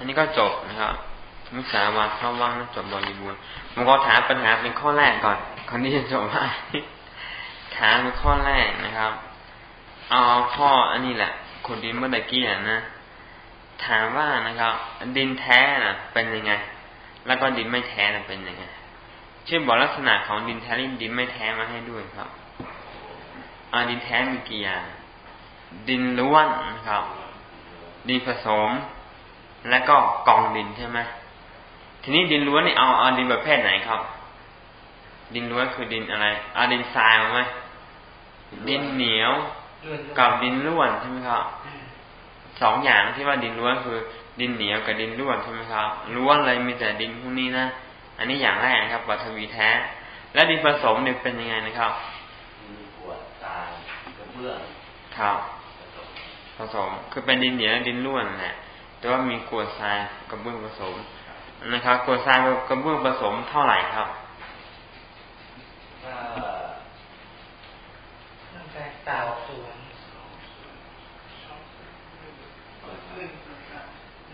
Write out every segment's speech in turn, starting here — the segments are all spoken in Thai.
อันนี้ก็จบนะครับมิสาวาเข้าว่างจบบริบูรณ์ผมก็ถามปัญหาเป็นข้อแรกก่อนคนที่จะจบว่าถามเป็นข้อแรกนะครับเอาข้ออันนี้แหละขุดดินเมื่อตะกี้นะถามว่านะครับ ดินแท้น่ะเป็นยังไง แล้วก็ดินไม่แท้น่ะเป็นยังไงช่วยบอกลักษณะของดินแท้ดินไม่แท้มาให้ด้วยครับอาดินแท้มีกี่อย่างดินล้วนนะครับ ดินผสม แล้วก็กองดินใช่ไหมทีนี้ดินล้วนนี่เอาเอาดินประเภทไหนครับ ดินล้วนคือดินอะไรเอาดินทรายไหมดินเหนียวกับดินล้วนใช่ไหมครับสองอย่างที่ว่าดินล้วนคือ ดินเหนียวกับดินล้วนใช่ไหมครับล้วนเลยมีแต่ดินพวกนี้นะอันนี้อย่างแรกนะครับวัตวีแท้ และดินผสมเนี่ยเป็นยังไงนะครับมีกวดทรายกระเบื้องครับผสมคือเป็นดินเหนียวดินล้วนแหละ แต่ว่ามีกวดทรายกระเบื้องผสมนะครับกวดทรายกระเบื้องผสมเท่าไหร่ครับตั้งแต่เต่าส่วน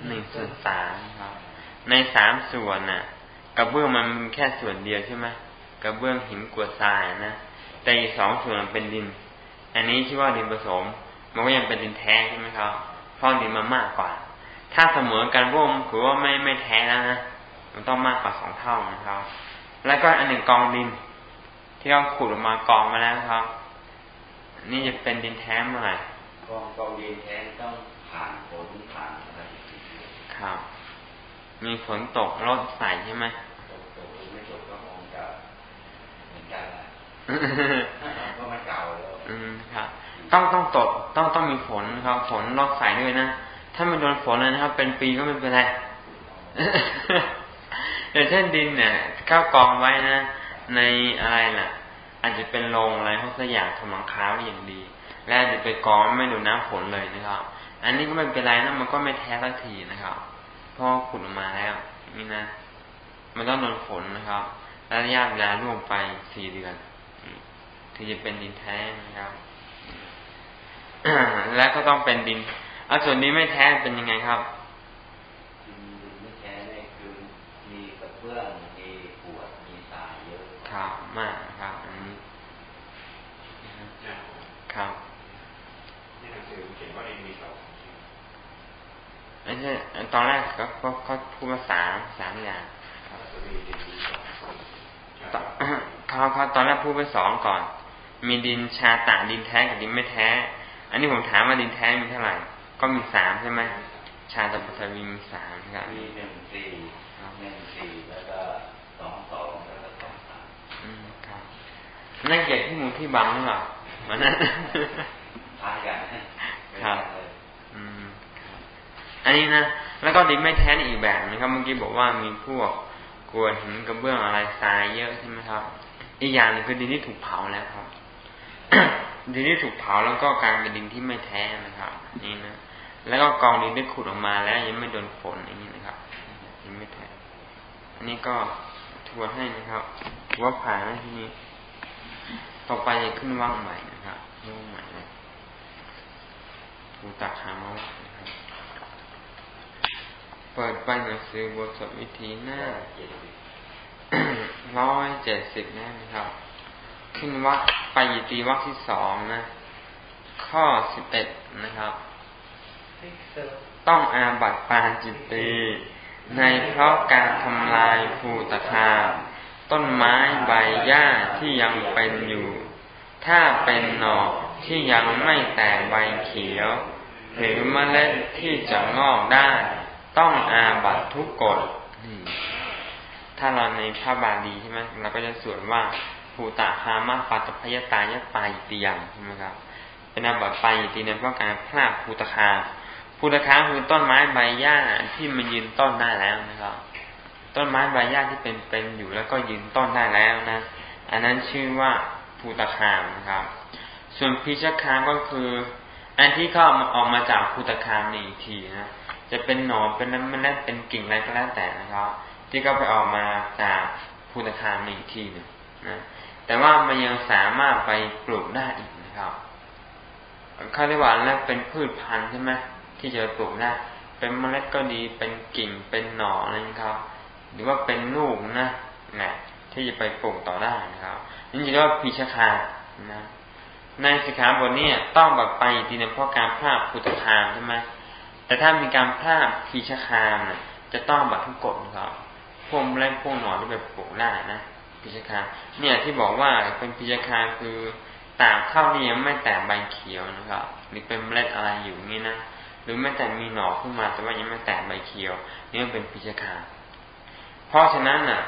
หนึ่งส่วนสามครับ ในสามส่วนน่ะ กระเบื้องมันแค่ส่วนเดียวใช่ไหมกระเบื้องหินกวดทรายนะแต่อีกสองส่วนเป็นดิน อันนี้ชื่อว่าดินผสม มันก็ยังเป็นดินแท้ใช่ไหมครับเพราะดินมันมากกว่า ถ้าเสมอกันพวกมันถือว่าไม่ไม่แท้แล้วนะมันต้องมากกว่าสองเท่านะครับแล้วก็อันหนึ่งกองดิน ที่เราขุดออกมากองมาแล้วครับ นี่จะเป็นดินแท้เมื่อไหร่กองกองดินแท้ต้องผ่านฝนผ่านอะไรครับ มีฝนตกรถใส่ใช่ไหมก็ไม่เก่าแล้วอืมครับ ต้องต้องตดต้องต้องมีฝนครับฝนลอกใส่ด้วยนะ ถ้าไม่โดนฝนเลยนะครับ เป็นปีก็ไม่เป็นไรอย่างเช่นดินเนี่ยข้าวกองไว้นะ ในอะไรล่ะ อาจจะเป็นโรงอะไรเขาสยางทำหลังคาไว้อย่างดี แล้วจะไปกองไม่ดูน้ำฝนเลยนะครับ อันนี้ก็ไม่เป็นไรนะมันก็ไม่แท้สักทีนะครับพราะขุดออกมาแล้วนี่นะ มันต้องโดนฝนนะครับ แล้วระยะเวลาล่วงไปสี่เดือนถึงจะเป็นดินแท้นะครับ และก็ต้องเป็นดิน อาส่วนนี้ไม่แท้เป็นยังไงครับดินไม่แท้เนี่ยคือมีกระเบื้องมีปวดมีสายเยอะครับมากครับอันนี้ครับนี่หนังสือเขียนว่าดินมีสองไม่ใช่ตอนแรกเขาเขาพูดมาสามสามอย่างเขาเขาตอนแรกพูดไปสองก่อน มีดินชาตาดินแท้กับดินไม่แท้ อันนี้ผมถามว่าดินแท้มีเท่าไหร่ ก็มีสามใช่ไหมชาตปัทวีมีสามครับมีหนึ่งสี่หนึ่งสี่แล้วก็สองสองแล้วก็สองสามอืมครับนั่นเกียวที่มูที่บังหรือเปล่ามันนั้นพายกันครับอืมอันนี้นะแล้วก็ดินไม่แท้อีกแบบนะครับเมื่อกี้บอกว่ามีพวกกวนหินกระเบื้องอะไรทรายเยอะใช่ไหมครับ อีกอย่างนึงคือดินที่ถูกเผาแล้วครับดินที่ถูกเผาแล้วก็กลายเป็นดินที่ไม่แท้นะครับ นี่นะ แล้วก็กองดินได้ขุดออกมาแล้ว ยังไม่โดนฝนอย่างนี้นะครับดินไม่แท้อันนี้ก็ทวนให้นะครับว่าผ่านแล้วที่นี้ ต่อไปจะขึ้นว่างใหม่นะครับว่างใหม่เลยทูตักหามานะครับเปิดไปหนังสือบทสวดวิธีหน้าร้อยเจ็ดสิบนะครับ ขึ้นวักไปยตีวักที่สองนะ ข้อสิบเอ็ดนะครับ ต้องอาบัตปาจิตตีในเพราะการทำลายภูตคา ต้นไม้ใบหญ้าที่ยังเป็นอยู่ ถ้าเป็นหนอกที่ยังไม่แตกใบเขียว หรือเมล็ดที่จะงอกได้ ต้องอาบัตทุกกฎถ้าเราในพระบาลีใช่ไหมเราก็จะสวดว่าภูตาคามาปัตพยตายะปายตียังใช่ไหมครับ เป็นอาบัตปายตีในเพราะการพลาดภูตคา ภูตาคาคือต้นไม้ใบหญ้าที่มันยืนต้นได้แล้วนะครับ ต้นไม้ใบหญ้าที่เป็นเป็นอยู่แล้วก็ยืนต้นได้แล้วนะ อันนั้นชื่อว่าภูตคามนะครับ ส่วนพิชคามก็คือ อันที่เขาออกมาจากภูตคามนี่อีกทีนะจะเป็นหนอนเป็นน้ำมันเป็นกิ่งอะไรก็แล้วแต่นะครับ ที่เขาไปออกมาจากภูตคามนี่อีกทีหนึ่งนะแต่ว่ามันยังสามารถไปปลูกได้อีกนะครับเขาเรียกว่าแล้วเป็นพืชพันธุ์ใช่ไหม ที่จะปลูกได้ เป็นเมล็ดก็ดีเป็นกิ่งเป็นหน่อนะครับ หรือว่าเป็นลูกนะนะที่จะไปปลูกต่อได้นะครับนี่จะเรียกว่าพิชคานะในสิกขาบทนี้ต้องแบบไปทีนึงเพราะการภาพพุทธคามใช่ไหมแต่ถ้ามีการภาพพิชคามนะจะต้องแบบทุกกฎครับพวกเล็กพวกหนอนที่ไปปลูกได้นะพิชคาเนี่ยที่บอกว่าเป็นพิชคาคือตากข้าวนี่ยังไม่แตกใบเขียวนะครับหรือเป็นเมล็ดอะไรอยู่นี่นะ หรือไม่แต่มีหน่อขึ้นมา แต่ว่ายังไม่แตกใบเขียวนี่มันเป็นพิชคาเพราะฉะนั้นน่ะ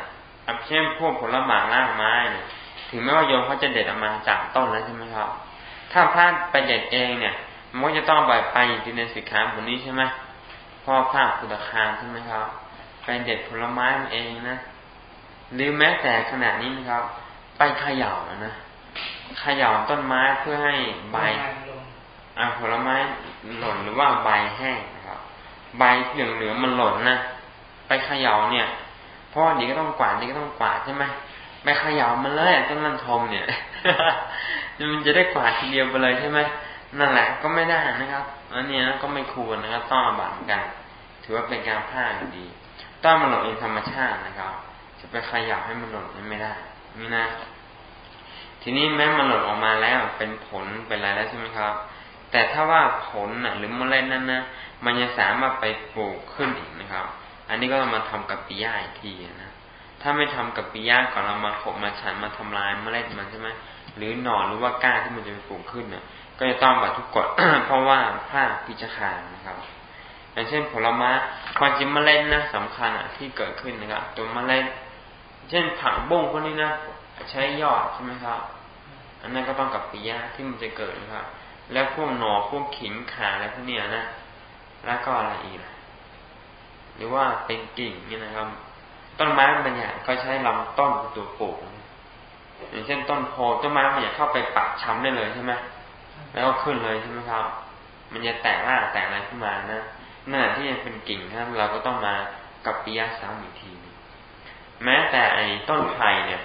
เช่นพวกผลไม้รากไม้เนี่ยถึงแม้ว่าโยมเขาจะเด็ดออกมาจากต้นแล้วใช่ไหมครับ ถ้าพลาดไปเด็ดเองเนี่ย มันก็จะต้องไปไปที่ในสิกขาบทนี้ใช่ไหมพ่อภาคพุทธคามใช่ไหมครับไปเด็ดผลไม้เองนะหรือแม้แต่ขนาดนี้นะครับ ไปเขย่านะเขย่าต้นไม้เพื่อให้ใบ อ่าผลไม้หล่นหรือว่าใบแห้งนะครับ ใบเหลืองเหลือมันหล่นนะไปเขย่าเนี่ยเพราะดีก็ต้องกวาดดีก็ต้องกวาดใช่ไหมไปเขย่ามันเลยต้นลันทมเนี่ยมันจะได้กวาดทีเดียวไปเลยใช่ไหมนั่นแหละก็ไม่ได้นะครับอันนี้ก็ไม่ควรนะครับต้องบังกัน ถือว่าเป็นการพลาดดี ต้องมันหล่นเองธรรมชาตินะครับ จะไปขยับให้มันหล่นไม่ได้นี่นะทีนี้แม้มันหล่นออกมาแล้วเป็นผลเป็นอะไรแล้วใช่ไหมครับ แต่ถ้าว่าผลนะหรือเมล็ดนั้นนะมันยังสามารถไปปลูกขึ้นอีกนะครับ อันนี้ก็ต้องมาทำกับปีย่าอีกทีนะถ้าไม่ทำกับปีย่าก่อนเรามาขบมาฉันมาทำลายเมล็ดมันใช่ไหมหรือหน่อหรือว่าก้าที่มันจะไปปลูกขึ้นเนี่ยก็จะต้องบัตทุกกฎเพราะว่าผ้าพิจารนะครับอย่างเช่นผลไม้ความจริงเมล็ดนะสำคัญอะที่เกิดขึ้นนะครับ ตัวเมล็ดเช่นผักบุ้งพวกนี้นะใช้ยอดใช่ไหมครับ อันนั้นก็ต้องกับปียะที่มันจะเกิดนะครับ แล้วพวกหนอพวกขิงขาอะไรพวกเนี้ยนะ แล้วก็อะไรอีกหรือว่าเป็นกิ่งนี่นะครับ ต้นไม้บางอย่างก็ใช้ลำต้นเป็นตัวปลูกอย่างเช่นต้นโพต้นไม้มันอยากเข้าไปปักช้ำได้เลยใช่ไหมแล้วก็ขึ้นเลยใช่ไหมครับ มันจะแตกรากแตกอะไรขึ้นมานะนั่นที่ยังเป็นกิ่งครับเราก็ต้องมากับปิยะซ้ำอีกทีนึงแม้แต่ไอ้ต้นไผ่เนี่ย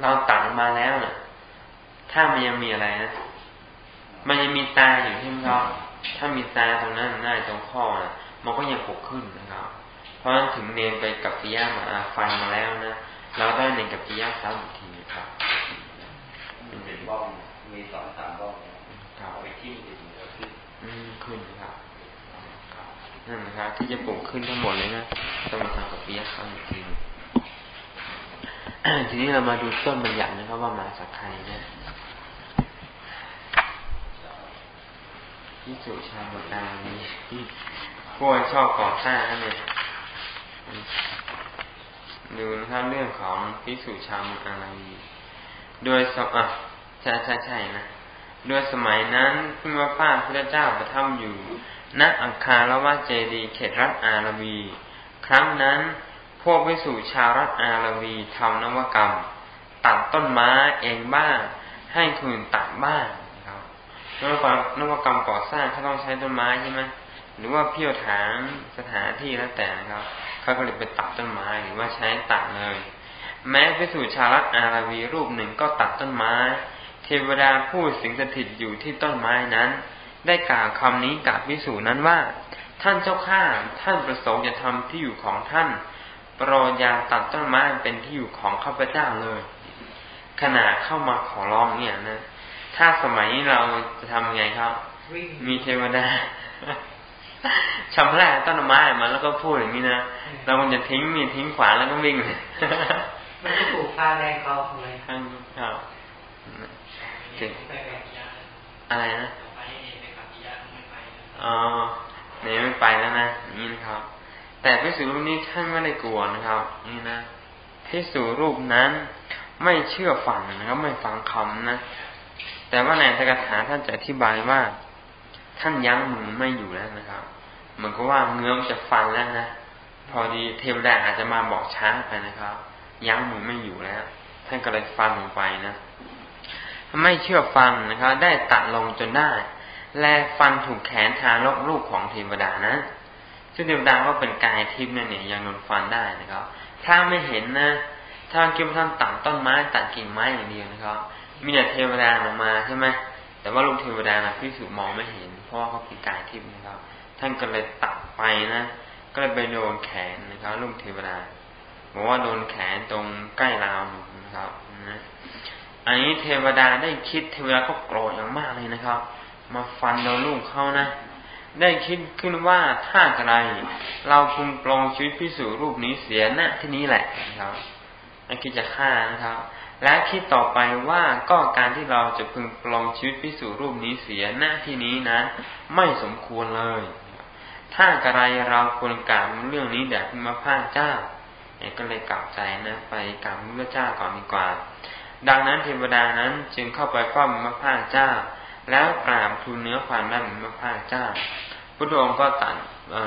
เราตัดมาแล้วเนี่ยถ้ามันยังมีอะไรนะ มันยังมีตาอยู่ใช่ไหมครับ ถ้ามีตาตรงนั้นหน้าตรงข้อนะมันก็ยังปกขึ้นนะครับ เพราะฉะนั้นถึงเนนไปกับปิยะมาฟันมาแล้วนะ เราได้เนนกับปิยะซ้ำอีกทีครับเป็นบ้องมีสองสามบ้องเอาไปทิ้งจะถึงจะขึ้นอืมขึ้นครับนั่นนะครับที่จะปลูกขึ้นทั้งหมดเลยนะต้องมาทำกับปียะข้างอีกทีทีนี้เรามาดูต้นบัญญัตินะครับว่ามาจากใครนะ ที่สุชาบตามีพวกชอบก่อสร้างนั่นเลยดูนะครับเรื่องของพิสุชามอะไรโดยสอะใช่ใช่ใช่นะโดยสมัยนั้นพึ่งว่าพระเจ้าประทับอยู่ณอังคารวะเจดีเขตรัฐอารวีครั้งนั้นพวกวิสุชาวรัฐอารวีทำนวกรรม ตัดต้นไม้เองบ้าง ให้คืนตัดบ้าง นวกรรมนวกรรมก่อสร้างเขาต้องใช้ต้นไม้ใช่ไหมหรือว่าเพี้ยวถางสถานที่แล้วแต่นะครับเขาก็เลยไปตัดต้นไม้หรือว่าใช้ตัดเลย แม้พิสูจชาลัตอาราวีรูปหนึ่งก็ตัดต้นไม้ เทวดาผู้สิงสถิตอยู่ที่ต้นไม้นั้น ได้กล่าวคำนี้กับพิสูจนั้นว่า ท่านเจ้าข้าท่านประสงค์จะทำที่อยู่ของท่านโปรดยาตัดต้นไม้เป็นที่อยู่ของข้าพเจ้าเลยขณะเข้ามาขอร้องเนี่ยนะ ถ้าสมัยนี้เราจะทำไงครับ มีเทวดาชำแรกต้นไม้มาแล้วก็พูดอย่างนี้นะเราควรจะทิ้งมีทิ้งขวาแล้วก็วิ่งเลยมันก็ถูกพาแรงเขาเลยครับอะไรนะอ๋อเนี่ยไม่ไปแล้วนะนี่นะครับ แต่พิสูรูปนี้ท่านไม่ได้กลัวนะครับ นี่นะพิสูรูปนั้นไม่เชื่อฟังนะครับไม่ฟังคำนะ แต่ว่าในตกถาท่านจะอธิบายว่า ท่านยั้งมือไม่อยู่แล้วนะครับ เหมือนกับว่าเงื้อมจะฟันแล้วนะพอดีเทวดาอาจจะมาบอกช้าไปนะครับ ยั้งมือไม่อยู่แล้ว ท่านก็เลยฟันลงไปนะไม่เชื่อฟังนะครับ ได้ตัดลงจนได้ แลฟันถูกแขนทารกลูกของเทวดานะซึ่งเทวดาก็เป็นกายทิพย์นั่นเนี่ยยังโดนฟันได้นะครับ ถ้าไม่เห็นนะ ถ้าคิดว่าท่านตัดต้นไม้ตัดกิ่งไม้อย่างเดียวนะครับ มีแต่เทวดาออกมาใช่ไหมแต่ว่าลูกเทวดานะพิสูจมองไม่เห็น เพราะว่าเขาป็นกายทิพย์นะครับ ท่านก็เลยตัดไปนะก็เลยไปโดนแขนนะครับลูกเทวดาบอกว่าโดนแขนตรงใกล้ราวนะครับนะอันนี้เทวดาได้คิดเทวดาก็โกรธอย่างมากเลยนะครับ มาฟันโดนลูกเขานะ ได้คิดขึ้นว่าถ้าอะไร เราคุมปลงชีวิตพิสูรรูปนี้เสียณที่นี้แหละนะครับอันคิดจะฆ่านะครับ และคิดต่อไปว่าก็การที่เราจะพึงปลงชีวิตพิสูรรูปนี้เสียณที่นี้นะไม่สมควรเลย ถ้ากระไรเราควรกล่าวเรื่องนี้แด่พระพาเจ้าก็เลยกลับใจนะ ไปกราบพระเจ้าก่อนดีกว่า ดังนั้นเทวดานั้นจึงเข้าไปเฝ้าพระพาเจ้า แล้วกราบทูลเนื้อความได้พระพาเจ้าพระองค์ก็ตัด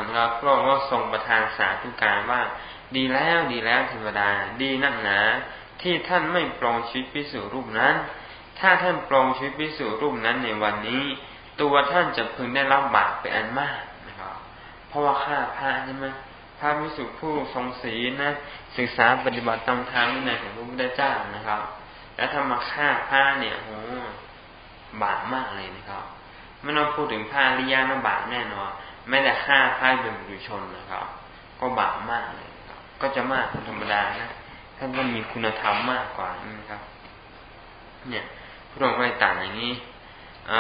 นะครับพระองค์ก็ทรงประทานสาธุการว่า ดีแล้วดีแล้วเทวดาดีนักหนา ที่ท่านไม่ปรองชีวิตพิสูรรูปนั้น ถ้าท่านปรองชีวิตพิสูรรูปนั้นในวันนี้ ตัวท่านจะพึงได้รับบาปเป็นอันมากนะครับเพราะว่าฆ่าพระใช่ไหมพระวิสุผู้ทรงศีลนะศึกษาปฏิบัติตามทางวินัยของพระพุทธเจ้านะครับ แล้วถ้ามาฆ่าพระเนี่ยโหบาปมากเลยนะครับไม่ต้องพูดถึงผ้าลิยานบาปแน่นอนไม่แต่ฆ่าพระเป็นบุรุชนนะครับ ก็บาปมากเลยครับ ก็จะมากธรรมดานะ ท่านก็มีคุณธรรมมากกว่านะครับ เนี่ยพระองค์ก็เลยตรัสอย่างนี้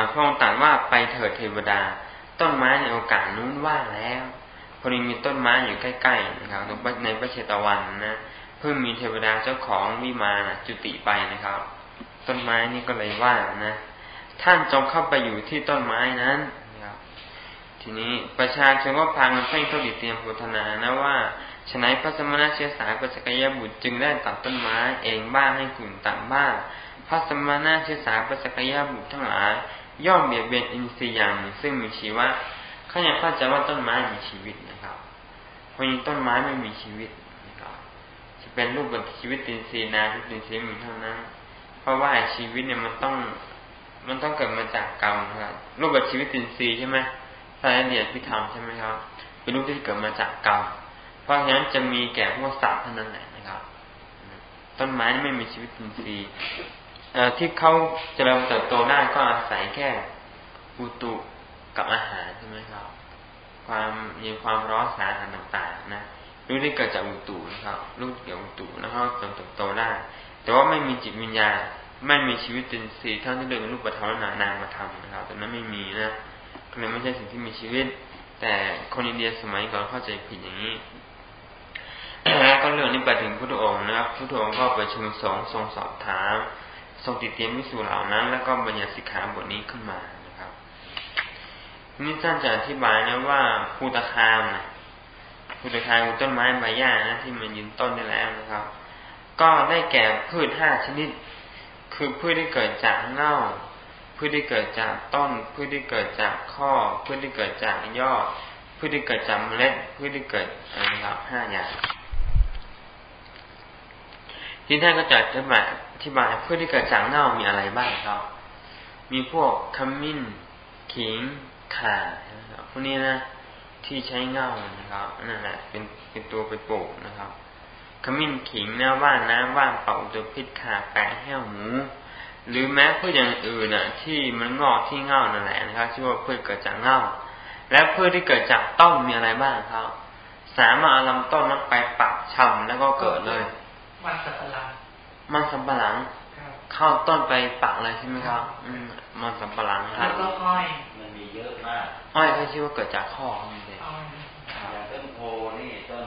พระองค์ตรัสว่าไปเถิดเทวดา ต้นไม้ในโอกาสนู้นว่างแล้วพอดีมีต้นไม้อยู่ใกล้ๆนะครับในพระเชตวันนะเพิ่งมีเทวดาเจ้าของวิมานจุติไปนะครับ ต้นไม้นี่ก็เลยว่างนะท่านจงเข้าไปอยู่ที่ต้นไม้นั้นนะครับ ทีนี้ประชาชนก็พากันเพ่งเข้าดิเตรียมพุทนานะว่า ฉนัยพระสมณะเชื้อสายปัจจกยบุตรจึงได้ตัดต้นไม้เองบ้างให้กลุ่มตัดบ้างพระสมณะเชื้อสายปัจจกยบุตรทั้งหลายย่อมเบียดเบียนอินทรีย์อย่างซึ่งมีชีวะข้าอยากเข้าใจว่าต้นไม้มีชีวิตนะครับเพราะยิ่งต้นไม้ไม่มีชีวิตนะครับจะเป็นรูปแบบชีวิตอินทรีย์นาที่อินทรีย์มีเท่านั้น เพราะว่าชีวิตเนี่ยมันต้อง มันต้องเกิดมาจากกรรมครับรูปแบบชีวิตอินทรีย์ใช่ไหมพระเดียดพิธรรมใช่ไหมครับ เป็นรูปที่เกิดมาจากกรรม เพราะฉะนั้นจะมีแก่พวกสัตว์เท่านั้นแหละนะครับ ต้นไม้ไม่มีชีวิตอินทรีย์ที่เขาจะเริ่มเติบโตได้ก็อาศัยแค่อุตุกับอาหารใช่ไหมครับ ความมีความร้อนสารอาหารต่างๆนะรูปที่เกิดจากอุตุนะครับรูปเกี่ยวกุตุแล้วก็จนเติบโตได้ แต่ว่าไม่มีจิตวิญญาณไม่มีชีวิตเป็นสีเท่าที่เรื่องรูปธรรมนานามมาทำนะครับแต่นั้นไม่มีนะก็เลยไม่ใช่สิ่งที่มีชีวิต แต่คนอินเดียสมัยก่อนเข้าใจผิดอย่างนี้ ก็เรื่องนี้ไปถึงพุทธองค์นะครับพุทธองค์ก็ไปชุมสงทรงสอบถามทรงติดเตียมวิสูเหล่านั้น แล้วก็บัญญัติสิกขาบทนี้ขึ้นมานะครับนี่ท่านจะอธิบายนะว่าภูตคามนะภูตคามต้นไม้ใบหญ้านะที่มันยืนต้นได้แล้วนะครับ ก็ได้แก่พืชห้าชนิด คือพืชที่เกิดจากเง่าพืชที่เกิดจากต้นพืชที่เกิดจากข้อพืชที่เกิดจากยอดพืชที่เกิดจากเมล็ดพืชที่เกิดนะครับห้าอย่าง ที่ท่านก็จะอธิบายอธิบายพืชที่เกิดจากเง่ามีอะไรบ้างครับ มีพวกขมิ้นขิงข่าพวกนี้นะที่ใช้เง่านะครับนั่นแหละเป็นเป็นตัวไปปลูกนะครับขมิ้นขิงน้าว่านน้ำว่านเป่าตัวพิษขาแปะแห้วหมู หรือแม้พืชอย่างอื่นน่ะ ที่มันงอกที่เง่านั่นแหละนะครับชื่อว่าพืชเกิดจากเง่าและพืชที่เกิดจากต้นมีอะไรบ้างครับ สามารถเอาลำต้นนั้นไปปักชำแล้วก็เกิดเลย มันสับปะหลังมันสับปะหลังเข้าต้นไปปักเลยใช่ไหมครับ อืมมันสับปะหลังครับแล้วก็อ้อยมันมีเยอะมากอ้อยเขาชื่อว่าเกิดจากข้อมันเลยอย่างต้นโพนี่ต้น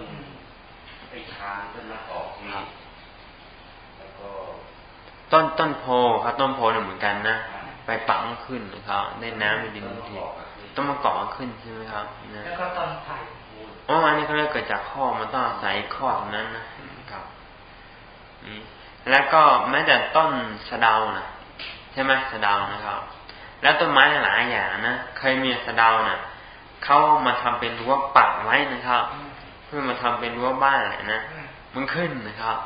ไปทางต้นมะกอกนี่แล้วก็ ต้นต้นโพครับต้นโพเนี่ยเหมือนกันนะไปปักขึ้นนะครับได้น้ำในดินทีต้นมะกอกขึ้นใช่ไหมครับแล้วก็ต้นไผ่อ๋ออันนี้เขาเรียกเกิดจากข้อมันต้องอาศัยข้อตรงนั้นนะครับนี่ แล้วก็แม้แต่ต้นสะเดานะใช่ไหมสะเดานะครับ แล้วต้นไม้หลายอย่างนะเคยมีสะเดานะ่ะเขามาทำเป็นรั้วปักไว้นะครับพื่อมาทำเป็นรั้วบ้านแหละนะมันขึ้นนะครับ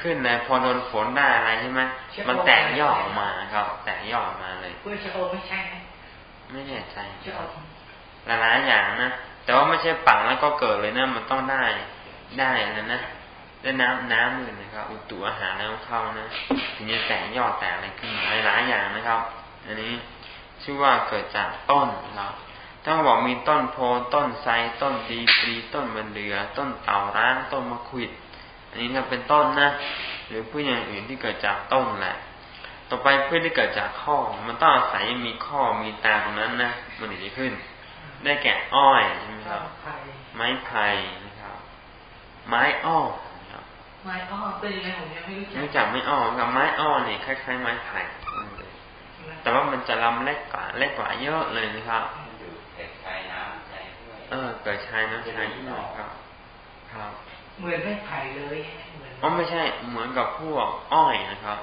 ขึ้นนะพอโดนฝนได้อะไรใช่ไหมมันแตกยอดออกมาครับ แตกยอดออกมาเลยเพื่อชะโอไม่ใช่ไหมไม่แน่ใจหลายๆอย่างนะแต่ว่าไม่ใช่ปังแล้วก็เกิดเลยนะมันต้องได้ได้แล้วนะ ได้น้ำน้ำเลยนะครับ อุตุอาหารแล้วเข้านะถึงจะแตกยอดแตกอะไรขึ้นมาหลายๆอย่างนะครับ อันนี้ชื่อว่าเกิดจากต้นครับต้องบอกมีต้นโพต้นไทรต้นดีปรีต้นบันเดือ ต้นเต่าร้างต้นมะขวิด อันนี้ถ้าเป็นต้นนะ หรือพืชอย่างอื่นที่เกิดจากต้นแหละ ต่อไปพืชที่เกิดจากข้อ มันต้องอาศัยมีข้อมีตาตรงนั้นนะมันถึงจะขึ้น ได้แก่อ้อยใช่ไหมครับ ไม้ไผ่นะครับ ไม้อ้อนะครับ ไม้อ้อเป็นยังไงผมยังไม่รู้จักรู้จักไม่อ้อกับไม้อ้อเนี่ยคล้ายๆไม้ไผ่แต่ว่ามันจะลำเล็กกว่าเล็กกว่าเยอะเลยนะครับมันอยู่เขตชายน้ำชายห้วยเออเกิดชายน้ำชายที่หน่อยครับ ครับ เหมือนไม้ไผ่เลยเหมือนอ๋อไม่ใช่ เหมือนกับพวกอ้อยนะครับ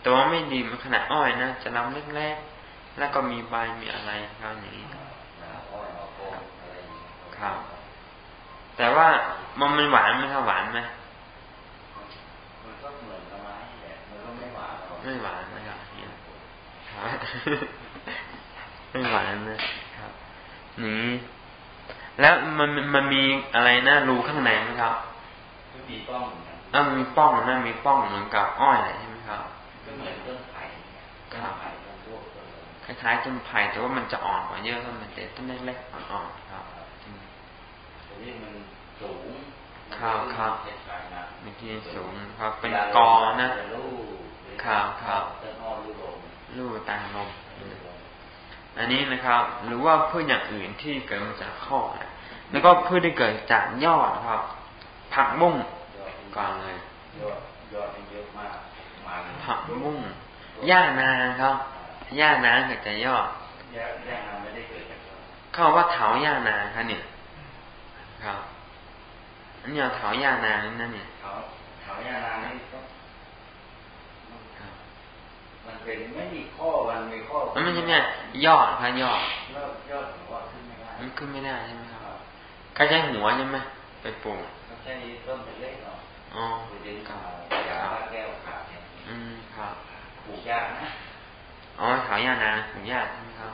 แต่ว่าไม่ดีมันขนาดอ้อยนะจะลำเล็กๆแล้วก็มีใบมีอะไรครับอย่างนี้นาอ้อยนาโพดอะไรอย่างเงี้ยครับ แต่ว่ามันมันหวานไหมครับหวานไหม มันก็เหมือนกับไม้แหละมันก็ ไม่หวานหรอกไม่หวานนะครับเนี่ยครับไม่หวานนะครับนี่แล้วมันมันมีอะไรนะรูข้างในไหมครับก็มีป้องเหมือนกันอ่ามีป้องนะมีป้องเหมือนกับอ้อยใช่ไหมครับก็เหมือนต้นไผ่เนี่ยต้นไผ่ต้นพวกต้นอะไรคล้ายๆต้นไผ่แต่ว่ามันจะอ่อนกว่าเยอะครับมันจะต้นเล็กๆอ่อนๆครับอืมแต่นี่มันสูงครับครับเขตชายน้ำมีที่สูงครับ เป็นกอนะ เป็นลูกครับครับต้นอ้อลูกหลงลูกตาลมอันนี้นะครับ หรือว่าพืชอย่างอื่นที่เกิดมาจากข้อนะแล้วก็พืชที่เกิดจากยอดครับ ผักบุ้งยอดก่อนเลยยอดยอดมันเยอะมากมันผักบุ้งหญ้านาครับหญ้านาเกิดจากยอดแยกแยกมันไม่ได้เกิดจากยอดเขาบอกว่าเถาหญ้านาครับเนี่ยครับอันนี้เอาเถาหญ้านานี่นั่นเนี่ยเขาเขายานางนี่ก็ ครับ มัน เป็นไม่มีข้อมันมีข้อมันไม่ใช่เนี่ยยอดครับยอดยอดยอดถือว่าขึ้นไม่ได้มันขึ้นไม่ได้ใช่ไหมครับครับก็ใช้หัวใช่ไหมไปปลูกไม่ใช่ต้นเป็นเล็กเนาะอ๋อไปดึงครัขาบยาแก้วขาดเนี่ยอืมครับปลูกยากนะอ๋อเถาหญ้านาปลูกยากใช่ไหมครับ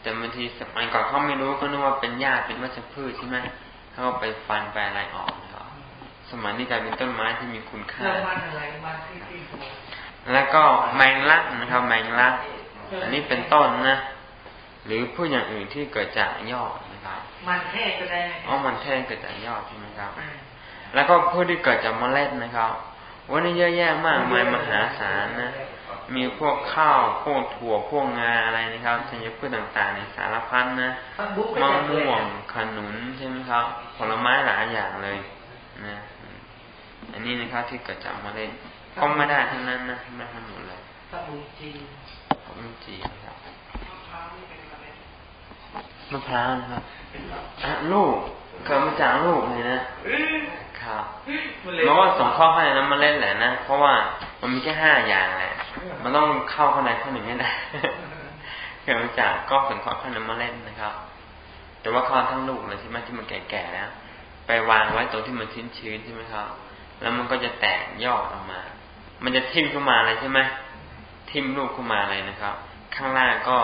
แต่บางทีสมัยก่อนเขาไม่รู้ก็นึกว่าเป็นหญ้าเป็นวัชพืชใช่ไหมเขาก็ไปฟันไปอะไรออกนะครับสมัยนี้กลายเป็นต้นไม้ที่มีคุณค่าเรื่องมันอะไรมันที่ที่หัว แล้วก็แมงลักนะครับ แมงลัก อันนี้เป็นต้นนะ หรือพืชอย่างอื่นที่เกิดจากยอดนะครับ มันเทศก็ได้ไหมอ๋อมันแท่งเกิดจากยอดใช่ไหมครับอืมแล้วก็พืชที่เกิดจากเมล็ดนะครับ วันนี้เยอะแยะมากมายมหาศาลนะ มีพวกข้าวพวกถั่วพวกงาอะไรนะครับธัญพืชต่างๆในสารพัดนะผักบุ้งก็มะจะเกิดม่วงขนุนใช่ไหมครับ ผลไม้หลายอย่างเลยนะอืมอันนี้นะครับที่เกิดจากเมล็ด ก็ไม่ได้ทั้งนั้นนะไม่ทั้งหมดเลยผักบุ้งจีนของจีนนะครับมะพร้าวนะครับอะลูกเกิดมาจากลูกเลยนะครับมันว่าสงเคราะห์ข้างในนั้นมาเล่นแหละนะ เพราะว่ามันมีแค่ห้าอย่างแหละ มันต้องเข้าข้างในข้างหนึ่งให้ได้เกิดมาจากก็สงเคราะห์ข้างในมาเล่นนะครับ แต่ว่าเข้าทั้งลูกเลยใช่ไหมที่มันแก่ๆแล้ว ไปวางไว้ตรงที่มันชื้นๆใช่ไหมครับ แล้วมันก็จะแตกยอดออกมา มันจะทิ่มขึ้นมาเลยใช่ไหมทิ่มลูกขึ้นมาเลยนะครับ ข้างล่างก็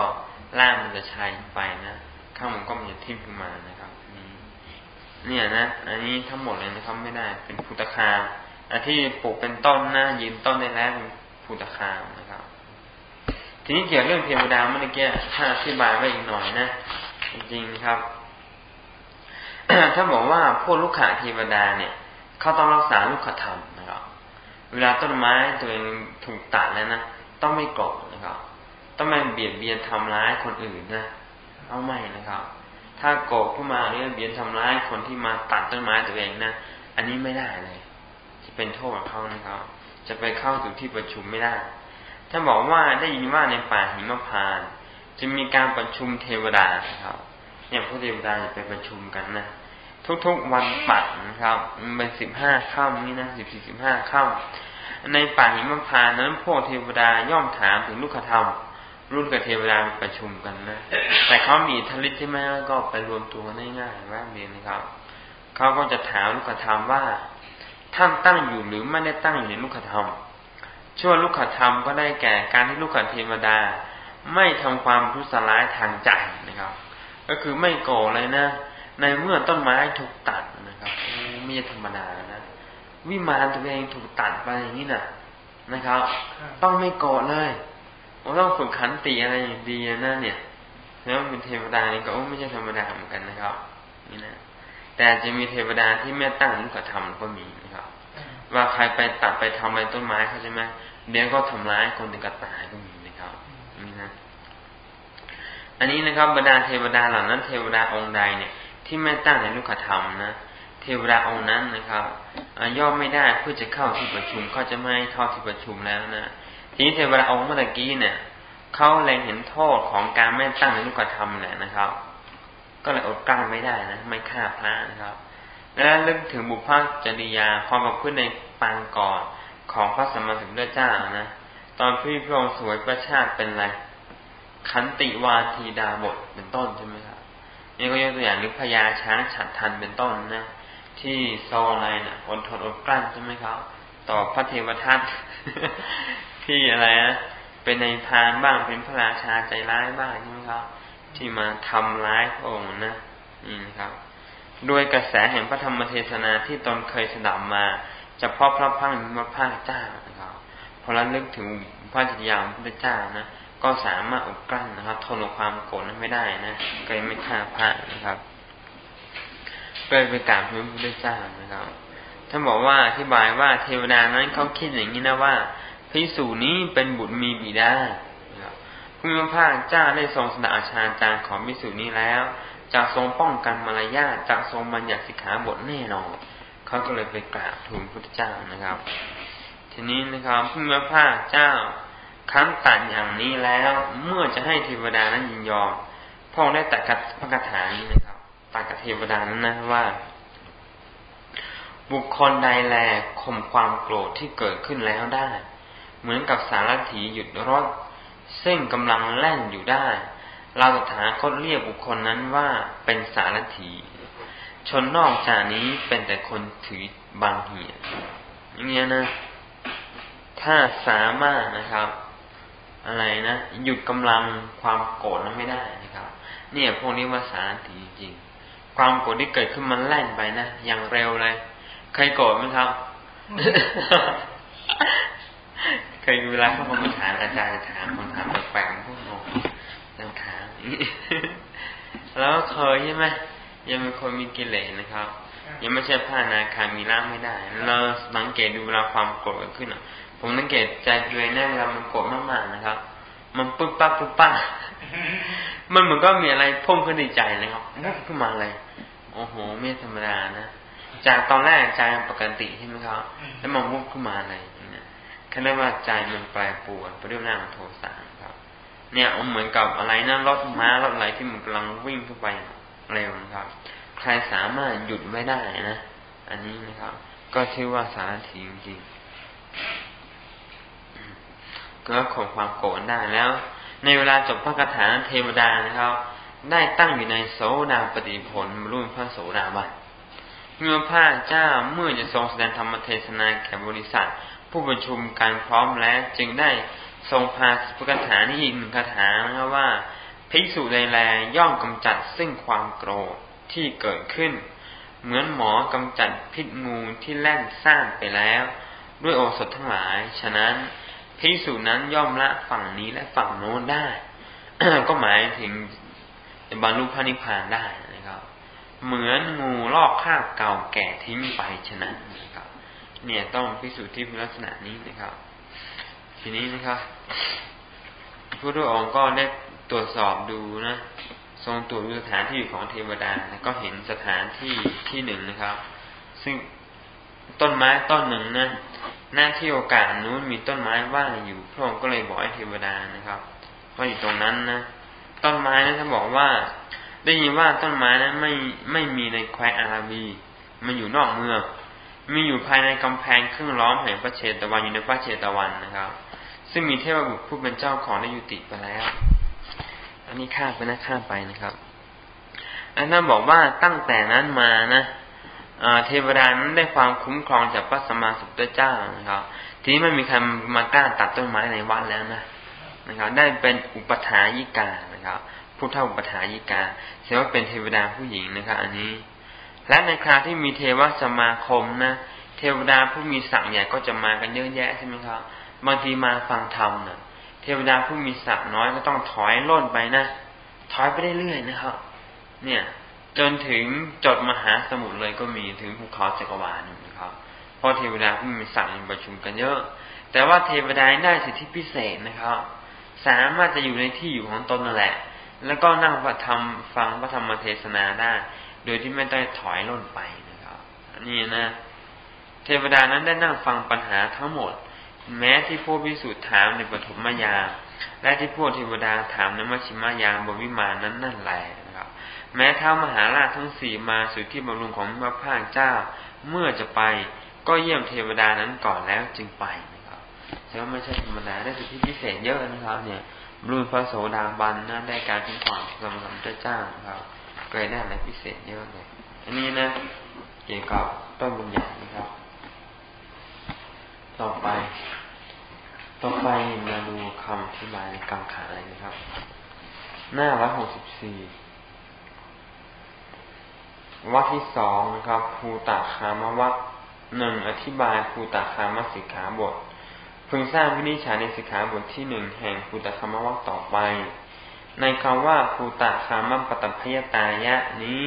ล่างมันจะชายไปนะข้างบนก็มันจะทิ่มขึ้นมานะครับนี่เนี่ยนะ อันนี้ทั้งหมดเลยนะครับไม่ได้เป็นภูตคามอันที่ปลูกเป็นต้นนะยืนต้นได้แล้วเป็นภูตคามนะครับ ทีนี้เกี่ยวเรื่องเทวดาเมื่อกี้ถ้าอธิบายไว้อีกหน่อยนะจริงครับ ถ้าบอกว่าพวกลูกขาเทวดาเนี่ยเขาต้องรักษาลูกขธรรม เวลาต้นไม้ตัวเองถูกตัดแล้วนะต้องไม่โกรธนะครับ ต้องไม่เบียดเบียนทำร้ายคนอื่นนะเอาไม่นะครับ ถ้าโกรธขึ้นมาหรือเบียนทำร้ายคนที่มาตัดต้นไม้ตัวเองนะอันนี้ไม่ได้เลยจะเป็นโทษกับเขานะครับ จะไปเข้าสู่ที่ประชุมไม่ได้ถ้าบอกว่าได้ยินว่าในป่าหิมพานต์จะมีการประชุมเทวดานะครับ เนี่ยพวกเทวดาจะไปประชุมกันนะ ทุกๆวันปัดนะครับเป็นสิบห้าค่ำนี่นะสิบสี่สิบห้าค่ำในป่าหิมพานนั้นพวกเทวดาย่อมถามถึงลูกธรรม รุ่นกับเทวดาประชุมกันนะ แต่เขามีทลิตใช่ไหมก็ไปรวมตัวกันได้ง่ายแวบเดียวนะครับเขาก็จะถามลูกธรรมว่าท่านตั้งอยู่หรือไม่ได้ตั้งอยู่ในลูกธรรมชั่วลูกธรรมก็ได้แก่การที่ลูกเทวดา ไม่ทำความทุสร้ายทางใจนะครับ ก็คือไม่โกรธเลยนะ ในเมื่อต้นไม้ถูกตัดนะครับโอ้ไม่ใช่ธรรมดานะวิมานตัวเองถูกตัดไปอย่างนี้นะนะครับ ต้องไม่โกรธเลยผมต้องฝึกขันติอะไรอย่างดีนะเนี่ยแล้วเป็นเทวดานี่ก็ไม่ใช่ธรรมดาเหมือนกันนะครับ นี่นะแต่จะมีเทวดาที่ไม่ตั้งลูกธรรมก็มีนะครับ ว่าใครไปตัดไปทำอะไรต้นไม้เขาใช่ไหมเดี๋ยวก็ทำร้ายคนถึงกับตายก็มีนะครับนี่นะอันนี้นะครับบรรดาเทวดาเหล่านั้นเทวดาองค์ใดเนี่ย ที่ไม่ตั้งในลูกธรรมนะเทวดาองค์นั้นนะครับย่อมไม่ได้เพื่อจะเข้าที่ประชุมเขาจะไม่เข้าที่ประชุมแล้วนะทีนี้เทวดาองค์เมื่อกี้เนี่ยเขาแรงเห็นโทษของการไม่ตั้งในลูกธรรมแหละนะครับ ก็เลยอดกลั้นไม่ได้นะไม่ฆ่าพระนะครับ แล้วลึกถึงบุพจริยาความประพฤติในปางก่อนของพระสมมาสัมพุทธเจ้านะตอนพี่พระองค์สวยประชาติเป็นอะไรขันติวาทีดาบทเป็นต้นใช่ไหมครับ นี่ก็ยกตัวอย่างหรือพญาช้างฉัดทันเป็นต้นนะที่โซอะไรนะ่ะอดทนอดกลั้นใช่ไหมครับต่อพระเทวทัตที่อะไรนะเป็นในพานบ้างเป็นพระราชาใจร้ายบ้างใช่ไหมครับที่มาทำร้ายพระองค์นะนี่นะครับ ด้วยกระแสแห่งพระธรรมเทศนาที่ตนเคยสดับมาเฉพาะพระพังพระภาคเจ้านะครับพอระลึกถึงพระจิตยามพระเจ้านะ ก็สามารถอดกลั้นนะครับ ทนความโกรธนั้นไม่ได้นะก็ไม่ฆ่าพระนะครับก็ไปกราบพระพุทธเจ้านะครับท่านบอกว่าอธิบายว่าเทวดานั้นเขาคิดอย่างนี้นะว่าพิสูจนี้เป็นบุตรมีบิดาพระพระเจ้าได้ทรงสดาอาชาจารย์ของพิสูจนี้แล้วจะทรงป้องกันมารยาทจะทรงบัญญัติสิกขาบทแน่นอนเขาก็เลยไปกราบทูลพระเจ้านะครับ ทีนี้นะครับพระพระเจ้า ครั้นตัดอย่างนี้แล้ว เมื่อจะให้เทวดานั้นยินยอมพระองค์ได้ตัดกับพระคาถานี้นะครับตัดกับเทวดานั้นนะว่า บุคคลใดแลข่มความโกรธที่เกิดขึ้นแล้วได้ เหมือนกับสารถีหยุดรถ ซึ่งกำลังแล่นอยู่ได้ เราตถาคตเรียกบุคคลนั้นว่าเป็นสารถีชนนอกจากนี้เป็นแต่คนถือบางเหียอย่างเงี้ยนะ ถ้าสามารถนะครับ อะไรนะหยุดกำลังความโกรธนั้นไม่ได้นะครับ เนี่ยพวกนี้ว่าสารถีจริง ความโกรธที่เกิดขึ้นมันแล่นไปนะอย่างเร็วเลยเคยโกรธไหมครับเคยเวลาพวกมาถามอาจารย์ถามคำถามแปลกๆพวกน้องยังถามแล้วเคยใช่ไหมยังเป็นคนมีกิเลสนะครับ ยังไม่ใช่ผ้านาคามีร่างไม่ได้เราสังเกตดูเวลาความโกรธขึ้นอะ ผมสังเกตใจตัวเองนะเวลามันโกรธมากๆนะครับ มันปุ๊บปั๊บปุ๊บปั๊บมันเหมือนก็มีอะไรพุ่งขึ้นในใจเลยครับวุบขึ้นมาเลย โอ้โหไม่ธรรมดานะจากตอนแรกใจปกติใช่ไหมครับ แล้วมันวุบขึ้นมาเลยเนี่ยแค่เรียกว่าใจมันแปรปรวนไปด้วยร่างโทสะครับ เนี่ยเหมือนกับอะไรนะรถม้ารถอะไรที่มันกำลังวิ่งขึ้นไปเร็วนะครับ ใครสามารถหยุดไม่ได้นะ อันนี้นะครับ ก็ชื่อว่าสารถีจริง ก็ข่มความโกรธได้แล้ว ในเวลาจบพระคาถาเทวดานะครับ ได้ตั้งอยู่ในโสดาปฏิผลรุ่นพระโสดาบันเมื่อพระเจ้าเมื่อจะทรงแสดงธรรมเทศนาแก่บริษัท ผู้ประชุมการพร้อมแล้วจึงได้ทรงพาพระคาถานี้อีกหนึ่งคาถานะครับว่าภิกษุใดแลย่อมกำจัดซึ่งความโกรธที่เกิดขึ้น เหมือนหมอกำจัดพิษงูที่แล่นซ่านไปแล้ว ด้วยโอสถทั้งหลาย ฉะนั้น ภิกษุนั้นย่อมละฝั่งนี้และฝั่งโน้นได้ ก็หมายถึงบรรลุพระนิพพานได้นะครับ เหมือนงูลอกคราบเก่าแก่ทิ้งไปฉะนั้นนะครับ เนี่ยต้องพิสูจน์ที่ลักษณะนี้นะครับ ทีนี้นะครับพระพุทธองค์ก็ได้ตรวจสอบดูนะ ทรงตรวจดูสถานที่อยู่ของเทวดาแล้วก็เห็นสถานที่ที่หนึ่งนะครับ ซึ่งต้นไม้ต้นหนึ่งนะ หน้าที่โอกาสนู้นมีต้นไม้ว่างอยู่พระองค์ก็เลยบอกให้เทวดานะครับว่าอยู่ตรงนั้นนะต้นไม้นั้นท่านบอกว่า ได้ยินว่าต้นไม้นั้นไม่ไม่มีในแคว้นอาราบีมันอยู่นอกเมืองมีอยู่ภายในกำแพงเครื่องล้อมแห่งพระเชตวันอยู่ในพระเชตวันนะครับ ซึ่งมีเทพบุตรผู้เป็นเจ้าของได้ยุติไปแล้ว อันนี้ข้าไปนะข้าไปนะครับอันนั้นบอกว่าตั้งแต่นั้นมานะ เทวดานั้นได้ความคุ้มครองจากพระสมมาสุตเจ้านะครับ ทีนี้ไม่มีใครมากล้าตัดต้นไม้ในวัดแล้วนะนะครับ ได้เป็นอุปถายิกานะครับผู้เท่าอุปถายิกาเสียว่าเป็นเทวดาผู้หญิงนะครับ อันนี้ และในคราที่มีเทวสมาคมนะเทวดาผู้มีศักดิ์ใหญ่ก็จะมากันเยอะแยะใช่ไหมครับบางทีมาฟังธรรมนะเทวดาผู้มีศักดิ์น้อยก็ต้องถอยล่นไปนะถถอยไปได้เรื่อยนะครับ เนี่ย จนถึงจดมหาสมุทรเลยก็มีถึงภูเขาจักรวาลนะครับเพราะเทวดาที่มีสั่งประชุมกันเยอะ แต่ว่าเทวดาได้สิทธิพิเศษนะครับ สามารถจะอยู่ในที่อยู่ของตนนั่นแหละ แล้วก็นั่งพระธรรมฟังพระธรรมเทศนาได้ โดยที่ไม่ต้องถอยล่นไปนะครับอันนี้นะเทวดานั้นได้นั่งฟังปัญหาทั้งหมด แม้ที่พวกพิสูจน์ถามในปฐมายา และที่พวกเทวดาถามในมัชชิมายามบวิมานนั้นนั่นแหละ แม้เท้ามหาราชทั้งสี่มาสู่ที่บำรุงของพระพาคเจ้า เมื่อจะไปก็เยี่ยมเทวดานั้นก่อนแล้วจึงไปนะครับแต่ว่าไม่ใช่ธรรมดาได้สิทธิพิเศษเยอะนะครับ เนี่ยบรุญพระโสดาบันนะได้การถึงความสมรเจ้าครับเคยได้อะไรพิเศษเยอะเลยอันนี้นะเกี่ยวกับต้นบุญใหญ่นะครับ ต่อไป ต่อไปมาดูคำอธิบายในกังขาเลยนะครับ หน้าร้อยหกสิบสี่ วักที่สองนะครับภูตาคามวักหนึ่งอธิบายภูตาคามสิกขาบทพึงสร้างวินิจฉัยในสิกขาบทที่หนึ่งแห่งภูตาคามวักต่อไป ในคำว่าภูตาคามปตพยตายะนี้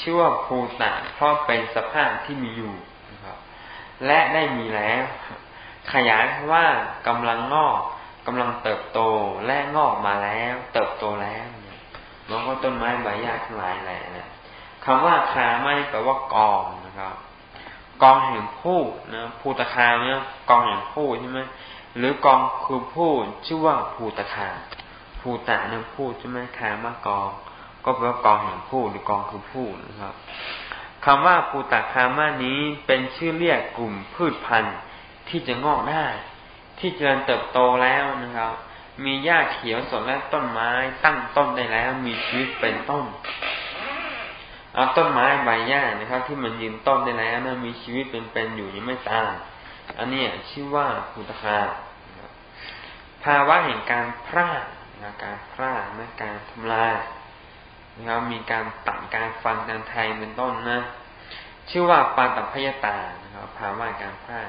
ชื่อว่าภูตะเพราะเป็นสภาพที่มีอยู่นะครับและได้มีแล้ว ขยายว่ากำลังงอกกำลังเติบโตและงอกมาแล้ว เติบโตแล้วเนี่ยมันก็ต้นไม้ใบหญ้าทั้งหลายแหละนะ คำว่าคาไม่แปลว่ากองนะครับ กองแห่งผู้นะภูตคาเนี่ยกองแห่งผู้ใช่ไหมหรือกองคือผู้ชื่อว่าภูตคาภูตะเนี่ยผู้ใช่ไหมคามากอง ก็แปลว่ากองแห่งผู้หรือกองคือผู้นะครับคำว่าภูตคามานี้เป็นชื่อเรียกกลุ่มพืชพันธุ์ที่จะงอกได้ ที่เจริญเติบโตแล้วนะครับมีหญ้าเขียวสดและต้นไม้ตั้งต้นได้แล้วมีชีวิตเป็นต้น เอาต้นไม้ใบหญ้านะครับ ที่มันยืนต้นได้แล้วนะมีชีวิตเป็นๆอยู่ยังไม่ตายอันนี้ชื่อว่าภูตคาภาวะแห่งการพร่านะการพร่านะการทำลายนะครับมีการตัดการฟันการแทงเป็นต้นนะ ชื่อว่าปาตพยตานะครับภาวะการพร่า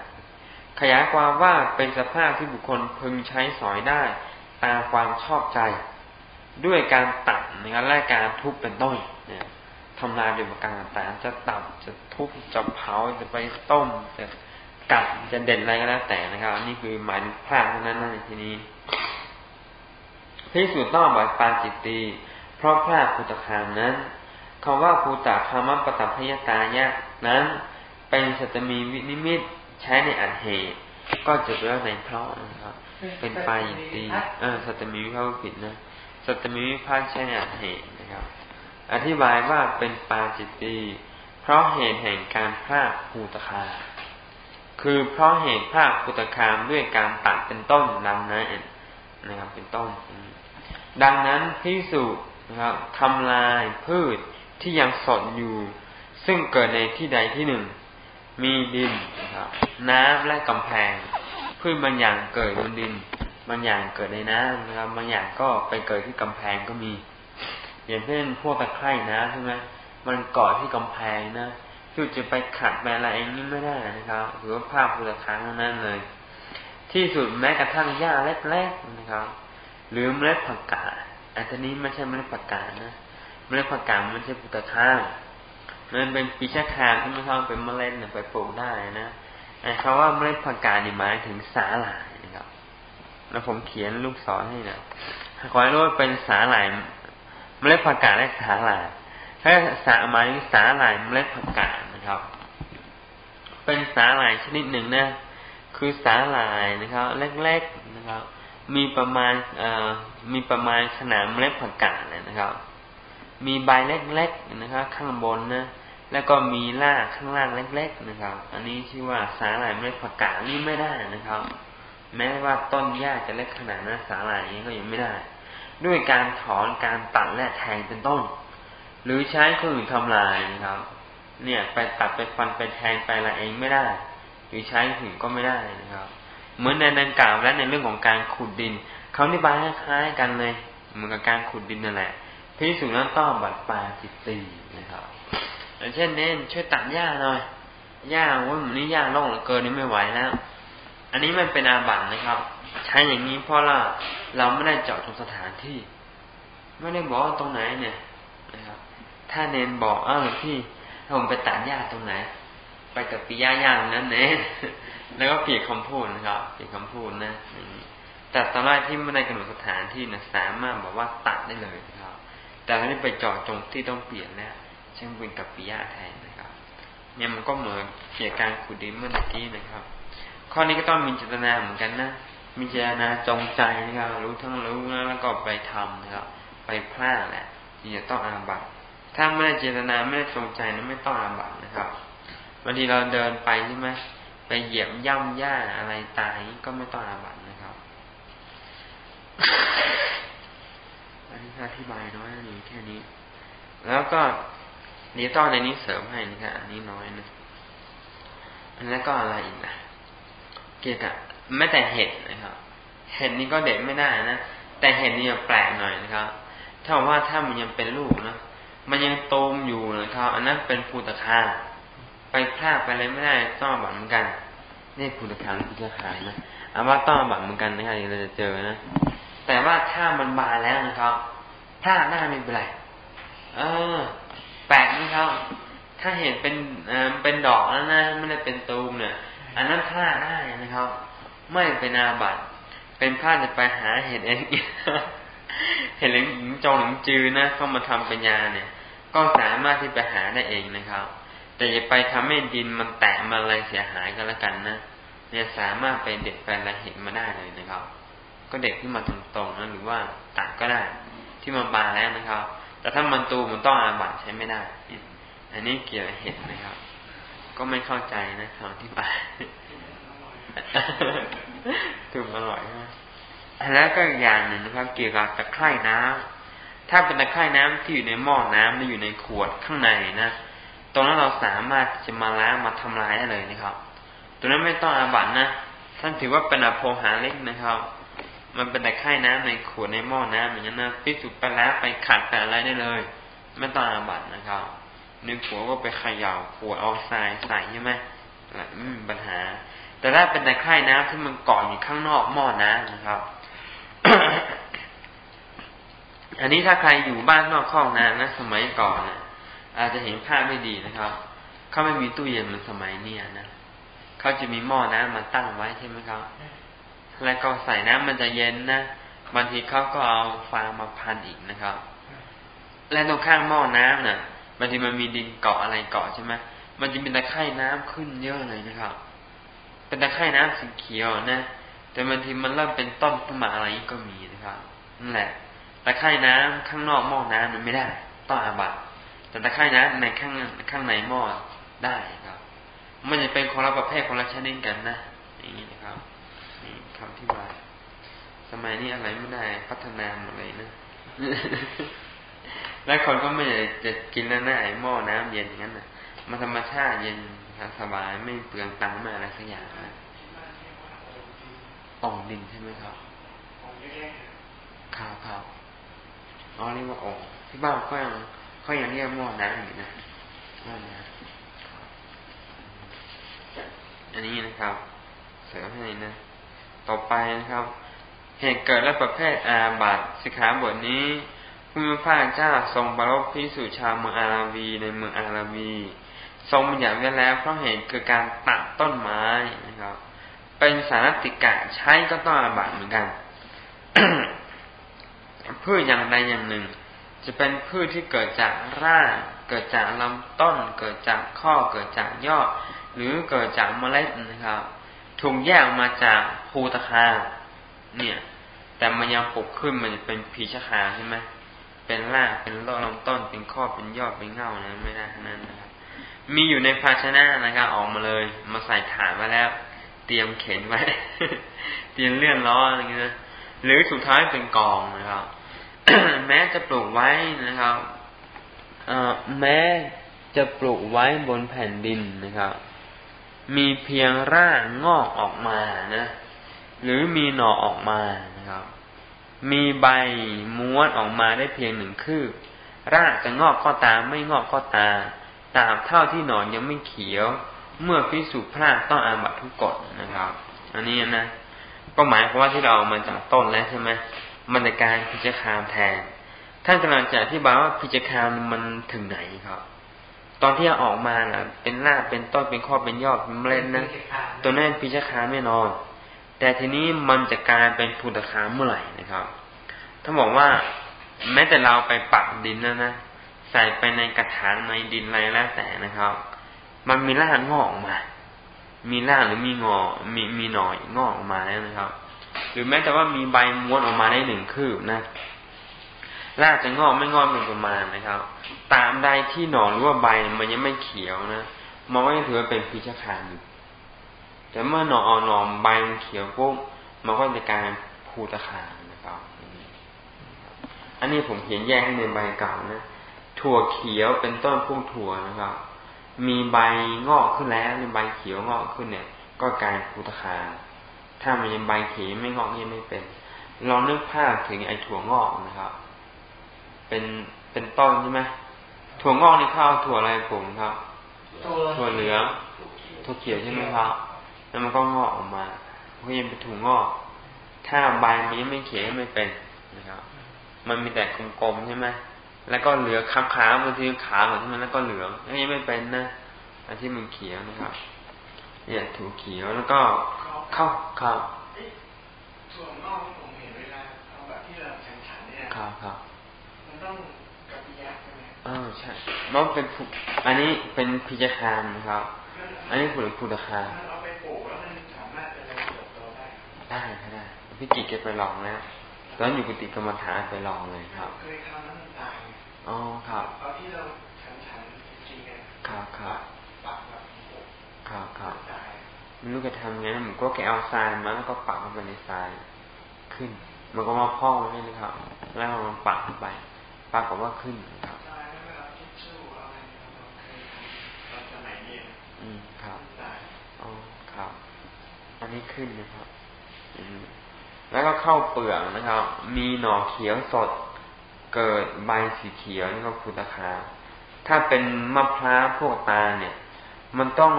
ขยายความว่าเป็นสภาพที่บุคคลพึงใช้สอยได้ตามความชอบใจ ด้วยการตัดนะครับและการทุบเป็นต้นเนี่ย ทำลายโดยประการต่างจะตัดจะทุบจะเผาจะไปต้มจะกัดจะเด่นอะไรก็แล้วแต่นะครับอันนี้คือหมายถึงพลาดนั้นในที่นี้พิสูจน์ต้องบัตปาจิตตีเพราะพลาดภูตคามนั้นคำว่าภูตาคามัปตพยตายะนั้น เป็นสัตมีวินิมิตใช้ในอันเหตุ ก็จะแปลว่าในเพราะนะครับ เป็นปลายตีเออสัตมีวิภาคผิดนะสัตมีวิภาคใช้ในอันเหตุนะครับ อธิบายว่าเป็นปาจิตตีเพราะเหตุแห่งการพากภูตคา คือเพราะเหตุภาคภูตคามด้วยการตัดเป็นต้นดังนั้นนะครับเป็นต้น ดังนั้นพิสูจนะครับทำลายพืชที่ยังสดอยู่ ซึ่งเกิดในที่ใดที่หนึ่ง มีดินนะครับน้ำและกำแพง พืชบางอย่างเกิดบนดิน บางอย่างเกิดในน้ำนะครับบางอย่างก็ไปเกิดที่กำแพงก็มี อย่างเช่นพวกตะไคร่นะใช่ไหมมันเกาะที่กำแพงนะคือจะไปขัดไปอะไรเองนี่ไม่ได้นะครับหรือว่าภาพพุทธค้างนั้นเลย ที่สุดแม้กระทั่งหญ้าเล็กๆนะครับ หรือเมล็ดผักกาดอันนี้ไม่ใช่เมล็ดผักกาดนะเมล็ดผักกาดมันใช่พุทธค้างมันเป็นปีชาคาที่ม่ต้องเป็นเมล็ดไปปลูกได้นะไอ้คำว่าเมล็ดผักกาดนี่หมายถึงสาหร่ายนะครับ แล้วผมเขียนลูกศรให้นะขอให้รู้ว่าเป็นสาหร่าย เมล็ดผักกาดและสาหร่ายถ้าสาหมายถึงสาหร่ายเมล็ดผักกาดนะครับ เป็นสาหร่ายชนิดหนึ่งนะคือสาหร่ายนะครับ เล็กๆนะครับ มีประมาณเอ่อมีประมาณขนาดเมล็ดผักกาดเลยนะครับ มีใบเล็กๆนะครับ ข้างบนนะแล้วก็มีรากข้างล่างเล็ก ๆ นะครับ อันนี้ชื่อว่าสาหร่ายเมล็ดผักกาดนี่ไม่ได้นะครับ แม้ว่าต้นหญ้าจะเล็กขนาดนั้นสาหร่ายนี้ก็ยังไม่ได้ ด้วยการถอนการตัดและแทงเป็นต้น หรือใช้คนอื่นทำลายนะครับ เนี่ยไปตัดไปฟันไปแทงไปอะไรเองไม่ได้ หรือใช้ถึงก็ไม่ได้นะครับ เหมือนในดังกล่าวและในเรื่องของการขุดดินเขาอธิบายคล้ายกันเลย เหมือนกับการขุดดินนั่นแหละพิสูจน์นั้นต้องบัดปลาจิตตีนะครับอย่างเช่นเน้นช่วยตัดหญ้าหน่อยหญ้าว่ามันนี่หญ้าล่องเหลือเกินนี่ไม่ไหวแล้ว อันนี้มันเป็นอาบัตนะครับ ใช้อย่างนี้เพราะเราเราไม่ได้เจาะทุกสถานที่ ไม่ได้บอกตรงไหนเนี่ยนะครับ ถ้าเนนบอกอ้าวหลวงพี่ผมไปตัดหญ้าตรงไหน ไปกับปิยาย่างนั้นเนแล้วก็เปลี่ยนคำพูดนะครับเปลี่ยนคำพูดนะแต่ตอนแรกที่ไม่ได้กำหนดสถานที่นะสามารถบอกว่าตัดได้เลยนะครับ แต่ถ้าไปเจอดจงที่ต้องเปลี่ยนแล้วเช่นเป็นกับปิยาแทนนะครับ เนี่ยมันก็เหมือนเกี่ยวกับการขุดดินเมื่อกี้นะครับ ข้อนี้ก็ต้องมีเจตนาเหมือนกันนะ มีเจตนาจงใจนะครับรู้ทั้งรู้แล้วก็ไปทำนะครับ ไปพลาดแหละที่จะต้องอาบัตถ้าไม่ได้เจตนาไม่ได้จงใจนั้นไม่ต้องอาบัตนะครับบางทีเราเดินไปใช่ไหมไปเหยียบย่ำหญ้าอะไรตายก็ไม่ต้องอาบัตนะครับ อันนี้อธิบายน้อยนี่แค่นี้ แล้วก็นี่ต้องในนี้เสริมให้นะครับอันนี้น้อยนะอันนั้นก็อะไรอีกนะเกี่ยวกับ ไม่แต่เห็ดนะครับ เห็ดนี่ก็เด็ดไม่ได้นะแต่เห็ดนี่แปลกหน่อยนะครับถ้าว่าถ้ามันยังเป็นลูกนะมันยังโตมอยู่นะครับ อันนั้นเป็นภูตะคาไปพลาดไปอะไรไม่ได้ต้องบัตรเหมือนกันนี่ภูตะคารภูตะคานะเอาว่าต้องบัตรเหมือนกันนะครับเราจะเจอนะแต่ว่าถ้ามันบานแล้วนะครับพลาดหน้าไม่เป็นไรเออ แปลกนะครับถ้าเห็นเป็นเออเป็นดอกแล้วนะไม่ได้เป็นตูมเนี่ย อันนั้นพลาดได้นะครับ ไม่เป็นอาบัตเป็นพลาดจะไปหาเห็ดเองเห็ดหลงจองหลงจือนะเข้ามาทำปัญญาเนี่ย ก็สามารถที่ไปหาได้เองนะครับ แต่อย่าไปทำให้ดินมันแตกมาอะไรเสียหายก็แล้วกันนะเนี่ยสามารถไปเด็ดไปอะเห็นมาได้เลยนะครับ ก็เด็ดขึ้นมาตรงๆนะหรือว่าตัดก็ได้ ที่มันบานแล้วนะครับ แต่ถ้ามันตูมันต้องอาบัตใช้ไม่ได้ อันนี้เกี่ยวกับเห็ดนะครับ ก็ไม่เข้าใจนะคำอธิบาย ถึงอร่อยนะแล้วก็อย่างหนึ่งนะครับ เกี่ยวกับตะไคร่น้ำถ้าเป็นตะไคร่น้ำที่อยู่ในหม้อน้ำหรืออยู่ในขวดข้างในนะตรงนั้นเราสามารถจะมาล้างมาทำลายได้เลยนะครับตัวนั้นไม่ต้องอาบัตนะท่านถือว่าเป็นอโภหาเล็กนะครับ มันเป็นตะไคร่น้ำในขวดในหม้อน้ำอย่างนั้นนะพิสูจไปแล้วไปขัดไปอะไรได้เลย ไม่ต้องอาบัตนะครับนึกหัวก็ไปขย่าขวดเอาทรายใส่ใช่ไหมไม่มีปัญหา แต่ถ้าเป็นตะไคร่น้ำที่มันเกาะอยู่ข้างนอกหม้อน้ำนะครับ อันนี้ถ้าใครอยู่บ้านนอกคอกน้ำนะ สมัยก่อนนะอาจจะเห็นภาพไม่ดีนะครับเขาไม่มีตู้เย็นเหมือนสมัยเนี้ยนะเขาจะมีหม้อน้ำมาตั้งไว้ใช่ไหมครับ แล้วก็ใส่น้ำมันจะเย็นนะบางทีเขาก็เอาฟางมาพันอีกนะครับ และตรงข้างหม้อน้ำนะ่ะบางทีมันมีดินเกาะอะไรเกาะใช่ไหมมันจะเป็นตะไคร่น้ำขึ้นเยอะเลยนะครับ เป็นตะไคร่น้ำสีเขียวนะ แต่บางทีมันเริ่มเป็นต้นขึ้นมาอะไรก็มีนะครับนั่นแหละตะไคร่น้ำข้างนอกหม้อน้ำมันไม่ได้ ต้องอาบัตแต่ตะไคร่น้ำในข้างข้างในหม้อได้ครับ มันจะเป็นคนละประเภทคนละชนิดกันนะอย่างนี้นะครับนี่คำที่ว่าสมัยนี้อะไรไม่ได้พัฒนาหมดเลยนะแล้วคนก็ไม่จะกินแล้วนะไอหม้อน้ำเย็นอย่างนั้นนะมันธรรมชาติเย็น สบายไม่เปลืองตังค์ไม่อะไรสักอย่างนะอ่องดินใช่ไหมครับข้าวข้าวอ๋อเรียกว่าอ่องที่บ้านเขายังเขายังเรียกหม้อน้ำอยู่นะหม้อน้ำอันนี้นะครับ เสริมให้นะ ต่อไปนะครับ เหตุเกิดและประเภทอาบัตสิกขาบทนี้พระพระเจ้าทรงบรบพิสุชาวเมืองอาราวีในเมืองอาราวี ทรงบัญญัติไว้แล้วเพราะเหตุคือการตัดต้นไม้นะครับ เป็นสารติกะใช้ก็ต้องอาบัตเหมือนกันพืชอย่างใดอย่างหนึ่ง จะเป็นพืชที่เกิดจากรากเกิดจากลำต้น เกิดจากข้อเกิดจากยอด หรือเกิดจากเมล็ดนะครับถูกแยกมาจากภูตะคาเนี่ย แต่มันยังปกขึ้นมันจะเป็นผีชะคาใช่ไหมเป็นรากเป็นลำต้นเป็นข้อเป็นยอดเป็นเง่านะไม่ได้นั้นนะ มีอยู่ในภาชนะนะครับออกมาเลย มาใส่ถาดไว้แล้ว เตรียมเข็นไว้ เตรียมเลื่อนล้ออะไรเงี้ยหรือสุดท้ายเป็นกองนะครับ แม้จะปลูกไว้นะครับแม้จะปลูกไว้บนแผ่นดินนะครับ มีเพียงรากงอกออกมานะ หรือมีหน่อออกมานะครับ มีใบม้วนออกมาได้เพียงหนึ่งคืบรากจะงอกก็ตามไม่งอกก็ตาม ตามเท่าที่หนอนยังไม่เขียว เมื่อพิสูจน์พลาดต้องอาบัตทุกกฎนะครับ อันนี้นะก็หมายความว่าที่เราเอามาจากต้นแล้วใช่ไหมมันจะการพิจารณาแทน ท่านกำลังจะอธิบายว่าพิจารามมันถึงไหนครับ ตอนที่ออกมาน่ะ เป็นรากเป็นต้นเป็นข้อเป็นยอดเป็นเมล็ดนะตัวนั้นพิจารณาไม่นอน แต่ทีนี้มันจะกลายเป็นภูตคาเมื่อไหร่นะครับ ถ้าบอกว่า แม้แต่เราไปปักดินนะนะ ใส่ไปในกระถางในดินอะไรแล้วแต่นะครับ มันมีรากงอกออกมา มีรากหรือมีงอ มีมีหน่อยงอกออกมาแล้วนะครับ หรือแม้แต่ว่ามีใบม้วนออกมาได้หนึ่งคืบนะรากจะงอกไม่งอกเป็นประมาณนะครับ ตามใดที่หนอนหรือว่าใบมันยังไม่เขียวนะมันก็ยังถือว่าเป็นพิชคานอยู่แต่เมื่อหนอนอ่อนหนอนใบมันเขียวปุ๊บมันก็จะกลายภูตะขานนะครับ อันนี้ผมเขียนแยกให้ในใบเก่านะ ถั่วเขียวเป็นต้นพุ่งถั่วนะครับ มีใบงอกขึ้นแล้วมีใบเขียวงอกขึ้นเนี่ย ก็กลายภูตะคา ถ้ามันยังใบเขียวไม่งอกยังไม่เป็น ลองนึกภาพถึงไอ้ถั่วงอกนะครับ เป็นเป็นต้นใช่ไหมถั่วงอกนี่ข้าวถั่วอะไรผมครับ ถั่วเหลืองถั่วเขียวใช่ไหมครับ แล้วมันก็งอกออกมาก็ยังเป็นถั่วงอก ถ้าใบมันยังไม่เขียวไม่เป็นนะครับ มันมีแต่กลมๆใช่ไหม แล้วก็เหลือขาวๆบางทีขาวเหมือนมันแล้วก็เหลืองอันนี้ไม่เป็นนะอันที่มันเขียวนะครับเนี่ยถั่วเขียวแล้วก็ข้าวข้าวถั่วงอกที่ผมเห็นเวลาเอาแบบที่เราฉันๆเนี่ยครับครับต้องกับปิยะใช่ไหมอ๋อใช่มันเป็นอันนี้เป็นพิจารณนะครับ อันนี้ผลพุทธคาเอาไปปลูกแล้วมันสามารถจะเติบโตได้ได้ได้พี่กิจแกไปลองแล้วตอนอยู่กุฏิกรรมฐานไปลองเลยครับเคยทำแล้วมันตาย อ๋อครับเอาที่เราฉันฉันจริงๆครับครับปักแบบครับครับตายไม่รู้จะทำไงผมก็แกเอาทรายมาแล้วก็ปักมันไปในทรายขึ้น มันก็มาพ่องให้นะครับ แล้วมันปักไปปรากฏว่าขึ้นครับอืมครับอ๋อครับ อันนี้ขึ้นนะครับ อืมแล้วก็เข้าเปลือกนะครับ มีหน่อเขียวสด เกิดใบสีเขียวนี่ก็คือตะคาถ้าเป็นมะพร้าวพวกตาเนี่ย มันต้อง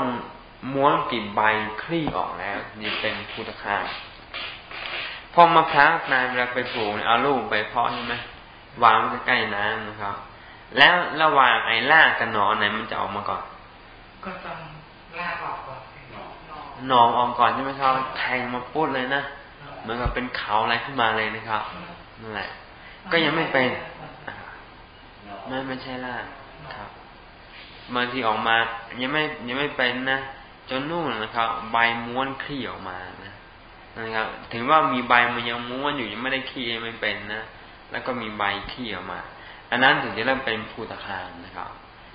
ม้วนกิ่ใบคลี่ออกแล้วนี่เป็นพุทธคาพอมะพร้าวนายเวลาไปปลูกเอาลูกไปเพาะใช่ไหมวางใกล้น้ำนะครับ แล้วระหว่างไอ้ล่ากับหนอนไหนมันจะออกมาก่อน ก็ต้องล่าออกก่อนหนอนออกก่อนใช่ไหมครับแทงมาปุ๊ดเลยนะเหมือนกับเป็นเขาอะไรขึ้นมาเลยนะครับนั่นแหละ ก็ยังไม่เป็นไม่ไม่ใช่ล่าครับบางทีออกมา ยังไม่ยังไม่เป็นนะจนนู่นนะครับ ใบม้วนคลี่ออกมานะนะครับ ถึงว่ามีใบมันยังม้วนอยู่ยังไม่ได้คลี่ไม่เป็นนะแล้วก็มีใบขี้ออกมา อันนั้นถึงจะเริ่มเป็นภูตะคารนะครับ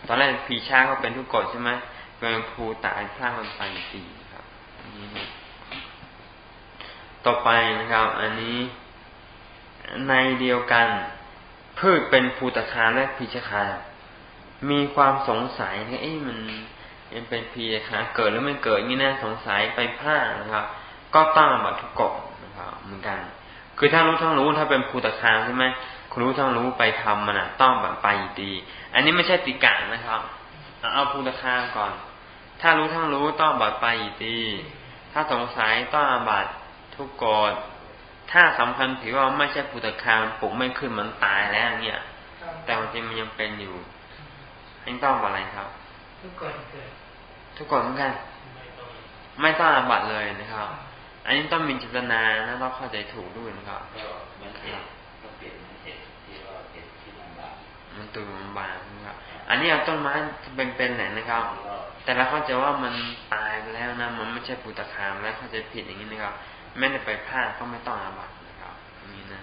ตอนแรกผีช้าก็เป็นทุกกฎใช่ไหมเป็นภูตายพระมันไปสี่ครับต่อไปนะครับ อันนี้ ในเดียวกัน พืชเป็นภูตคารและพีชคามีความสงสัยเอ๊ะมันยังเป็นพีชคาเกิดหรือไม่เกิดนี่นะสงสัยไปผ้าดนะครับ ก็ตั้งบัตรทุกกฎนะครับเหมือนกัน คือถ้ารู้ทั้งรู้ถ้าเป็นภูตคามใช่ไหมคุณรู้ทั้งรู้ไปทำมันอะต้องแบบไปดี อันนี้ไม่ใช่ติกะนะครับ เอาภูตคามก่อน ถ้ารู้ทั้งรู้ต้องบัดไปดี ถ้าสงสัยต้องบัดทุกกฎ ถ้าสำคัญถือว่าไม่ใช่ภูตคามปลุกไม่ขึ้นมันตายแล้วเนี่ย แต่จริงมันยังเป็นอยู่อันต้องอะไรครับ ทุกกฎเกิดทุกกฎเหมือนกัน ไม่ต้องอาบัตเลยนะครับ อันนี้ต้องมีจิตนานะต้องเข้าใจถูกด้วยนะครับมันเห็นก็เปลี่ยนเห็นที่ว่าเห็นที่ลำบากมันตัวมันบางนะครับ อันนี้เอาต้นไม้เป็นๆไหนนะครับ แต่เราเข้าใจว่ามันตายไปแล้วนะ มันไม่ใช่ปุตคามแล้วเข้าใจผิดอย่างนี้นะครับ แม้แต่ไปพลาดก็ไม่ต้องอาบัตนะครับนี่นะ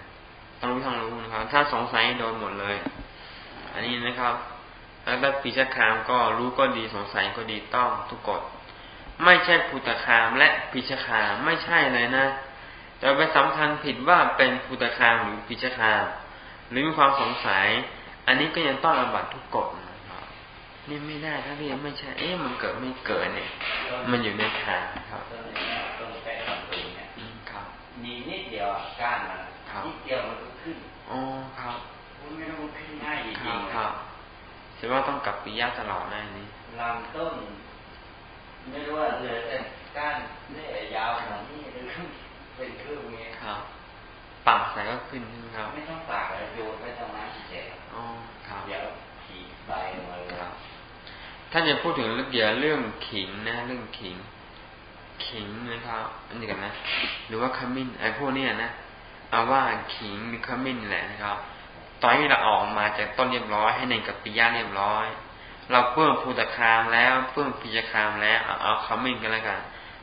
ต้องรู้ต้งรู้นะครับ ถ้าสงสัยโดนหมดเลย อันนี้นะครับ แล้วถ้าปีชคามก็รู้ก็ดีสงสัยก็ดีต้องทุกกฎไม่ใช่พุตคามและพิชคามไม่ใช่เลยนะแต่ไปสำคัญผิดว่าเป็นพุตคามหรือพิชคามหรือมีความสงสัย อันนี้ก็ยังต้องอบัตทุกกฎนะครับนี่ไม่ได้ถ้าเรียนไม่ใช่ เอ๊ะมันเกิดไม่เกิดเนี่ย มันอยู่ในทางครับ นิดเดียวก้านมันนิดเดียวมันก็ขึ้นอ๋อครับคุณไม่ต้องขึ้นง่ายจริงๆครับแสดงว่าต้องกลับปิยะตลอดแน่นี้ลำต้นไม่รู้ว่าเหลือแต่ก้านนี่ยาวขนาดนี้หรือเป็นครึ่งเงี้ยครับปากใส่ก็ขึ้นใช่ไหมครับ ไม่ต้องปากเลยโยนไปตรงนั้นเฉยอ๋อครับเดี๋ยวผีใบมาเลยครับท่านจะพูดถึงเรื่องเกี่ยวเรื่องขิงนะเรื่องขิง ขิงนะครับอันนี้กันนะ หรือว่าขมิ้นไอ้พวกเนี้ยนะเอาว่าขิงหรือขมิ้นแหละนะครับตอนที่เราออกมาจากต้นเรียบร้อยให้ในกับปิยะเรียบร้อย เราเปื้อนภูตะคามแล้วเปื้อนปิยคามแล้วเอาเอาขมิ้นกันแล้วกัน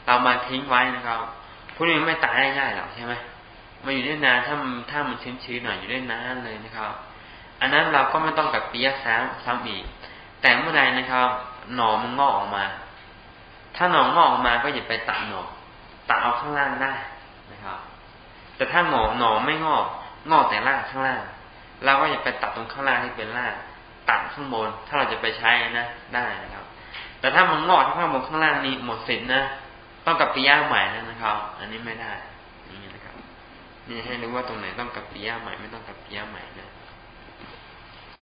เรามาทิ้งไว้นะครับพวกนี้ไม่ตายง่ายหรอกใช่ไหมมันอยู่ได้นานถ้ามันถ้ามันชื้นๆหน่อยอยู่ได้นานเลยนะครับ อันนั้นเราก็ไม่ต้องกับปิยะซ้ำซ้ำอีก แต่เมื่อใดนะครับ หน่อมันงอกออกมา ถ้าหนองอกออกมาก็อย่าไปตัดหน่อตัดเอาข้างล่างได้นะครับ แต่ถ้าหน่อหน่อไม่งอกงอกแต่ล่างข้างล่างเราก็อย่าไปตัดตรงข้างล่างที่เป็นล่างตัดข้างบน ถ้าเราจะไปใช้นะได้นะครับ แต่ถ้ามันงอกข้างบนข้างล่างนี้หมดสิทธินะต้องกับปิยะใหม่นะครับ อันนี้ไม่ได้นี้นะครับนี่ให้รู้ว่าตรงไหนต้องกับปิยะใหม่ไม่ต้องกับปิยะใหม่นะ